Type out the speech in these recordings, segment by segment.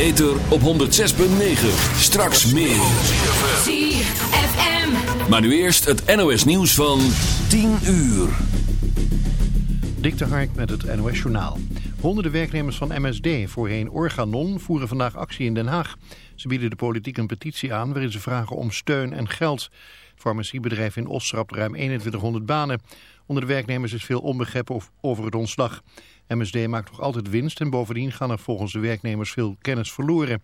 ether op 106.9. Straks meer. ZFM. Maar nu eerst het NOS nieuws van 10 uur. Dik de Hark met het NOS Journaal. Honderden werknemers van MSD, voorheen Organon, voeren vandaag actie in Den Haag. Ze bieden de politiek een petitie aan waarin ze vragen om steun en geld. Het farmaciebedrijf in Os schrapt ruim 2100 banen. Onder de werknemers is veel onbegrip over het ontslag. MSD maakt nog altijd winst en bovendien gaan er volgens de werknemers veel kennis verloren.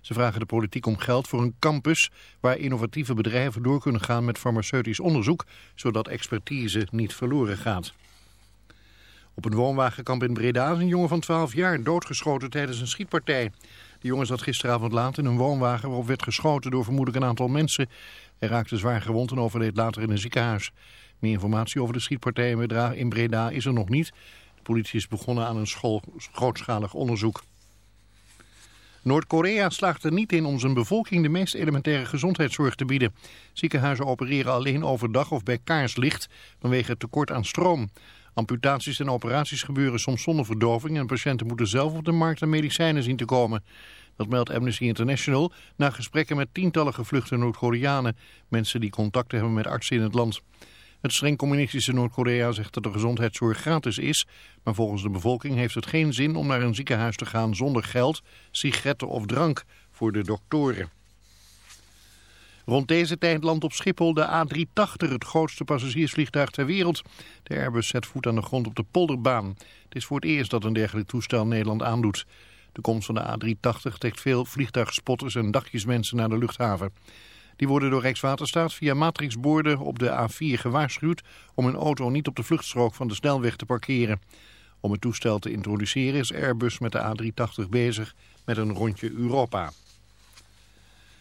Ze vragen de politiek om geld voor een campus waar innovatieve bedrijven door kunnen gaan met farmaceutisch onderzoek, zodat expertise niet verloren gaat. Op een woonwagenkamp in Breda is een jongen van 12 jaar doodgeschoten tijdens een schietpartij. De jongen zat gisteravond laat in een woonwagen waarop werd geschoten door vermoedelijk een aantal mensen. Hij raakte zwaar gewond en overleed later in een ziekenhuis. Meer informatie over de schietpartij in Breda is er nog niet. Politie is begonnen aan een school, grootschalig onderzoek. Noord-Korea slaagt er niet in om zijn bevolking de meest elementaire gezondheidszorg te bieden. Ziekenhuizen opereren alleen overdag of bij kaarslicht vanwege het tekort aan stroom. Amputaties en operaties gebeuren soms zonder verdoving en patiënten moeten zelf op de markt aan medicijnen zien te komen. Dat meldt Amnesty International na gesprekken met tientallen gevluchte Noord-Koreanen, mensen die contacten hebben met artsen in het land. Het streng communistische Noord-Korea zegt dat de gezondheidszorg gratis is, maar volgens de bevolking heeft het geen zin om naar een ziekenhuis te gaan zonder geld, sigaretten of drank voor de doktoren. Rond deze tijd landt op Schiphol de A380, het grootste passagiersvliegtuig ter wereld. De Airbus zet voet aan de grond op de polderbaan. Het is voor het eerst dat een dergelijk toestel Nederland aandoet. De komst van de A380 trekt veel vliegtuigspotters en dagjesmensen naar de luchthaven. Die worden door Rijkswaterstaat via matrixborden op de A4 gewaarschuwd om hun auto niet op de vluchtstrook van de snelweg te parkeren. Om het toestel te introduceren is Airbus met de A380 bezig met een rondje Europa.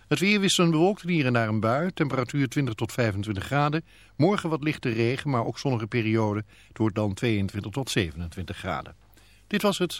Het weer wisselend bewolkt hier en daar een bui. Temperatuur 20 tot 25 graden. Morgen wat lichte regen, maar ook zonnige periode. Het wordt dan 22 tot 27 graden. Dit was het.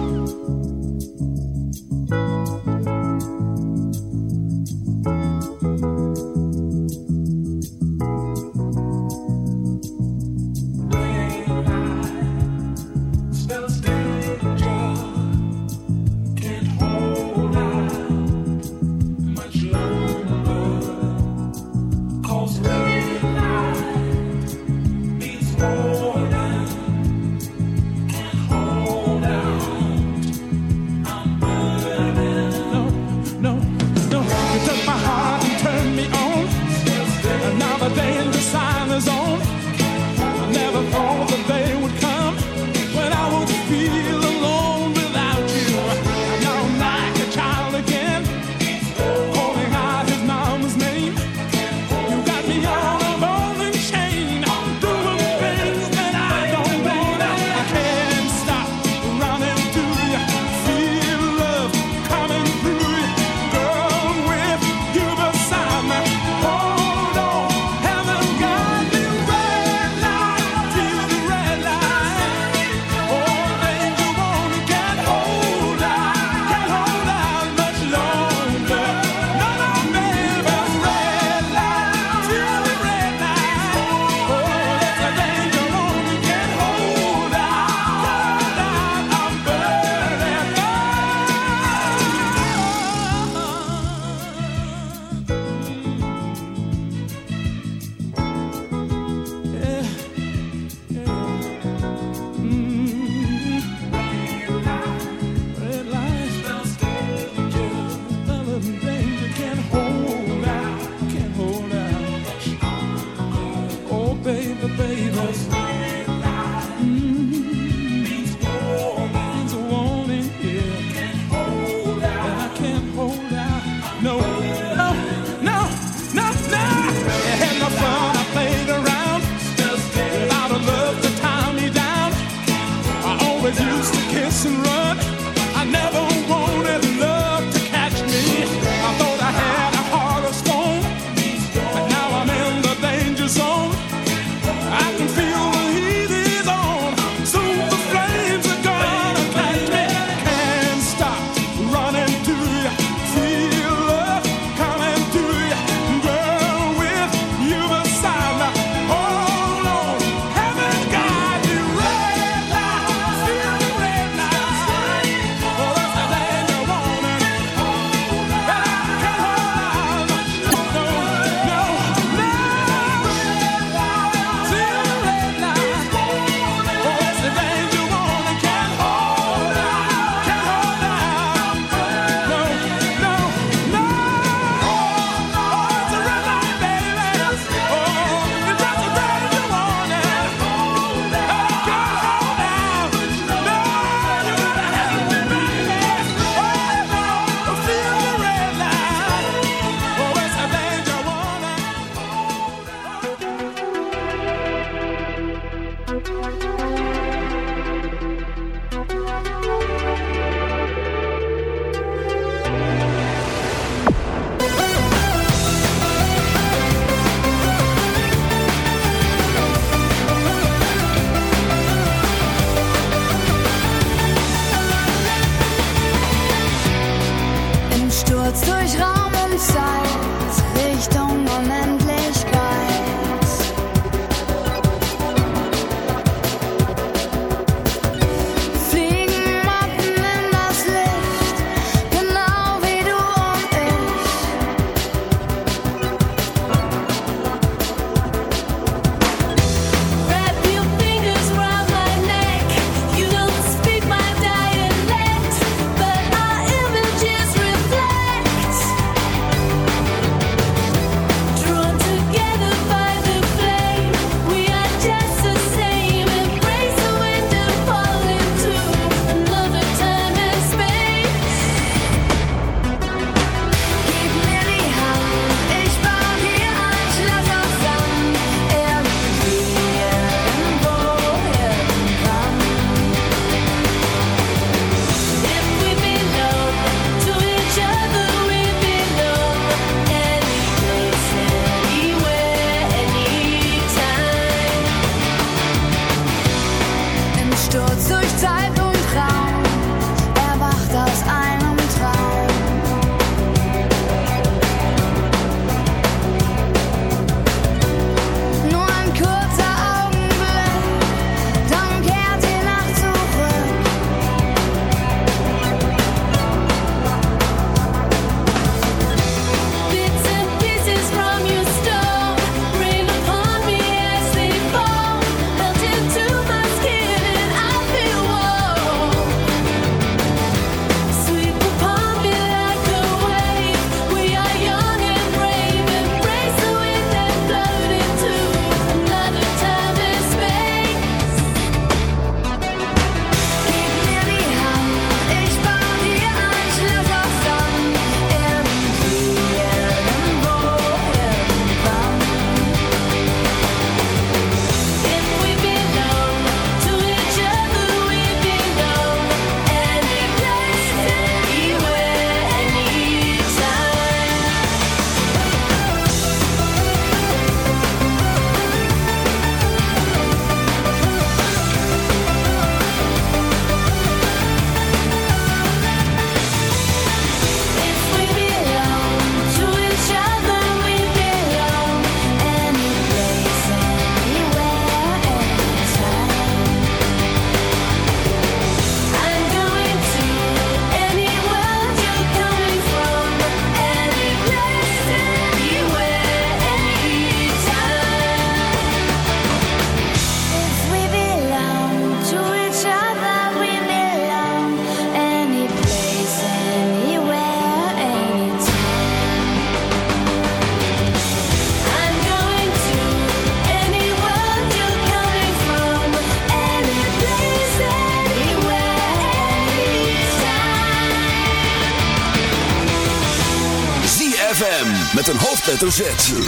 hoofdletter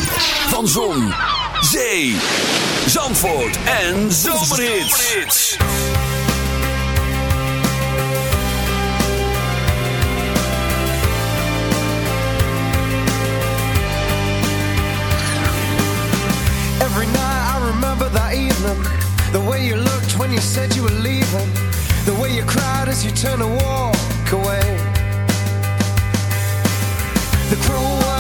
van Zon, Zee, Zandvoort en Zomerhits. Every night I remember that evening. The way you looked when you said you were leaving. The way you cried as you turned to walk away. The cruel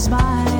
is mine.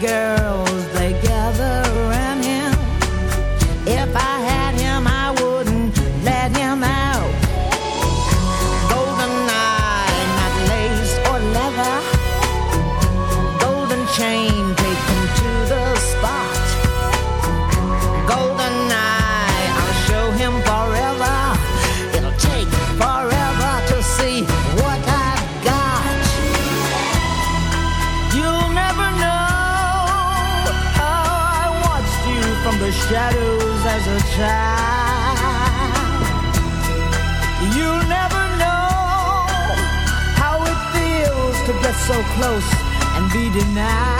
girl. You'll never know how it feels to get so close and be denied.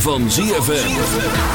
Van ZFM.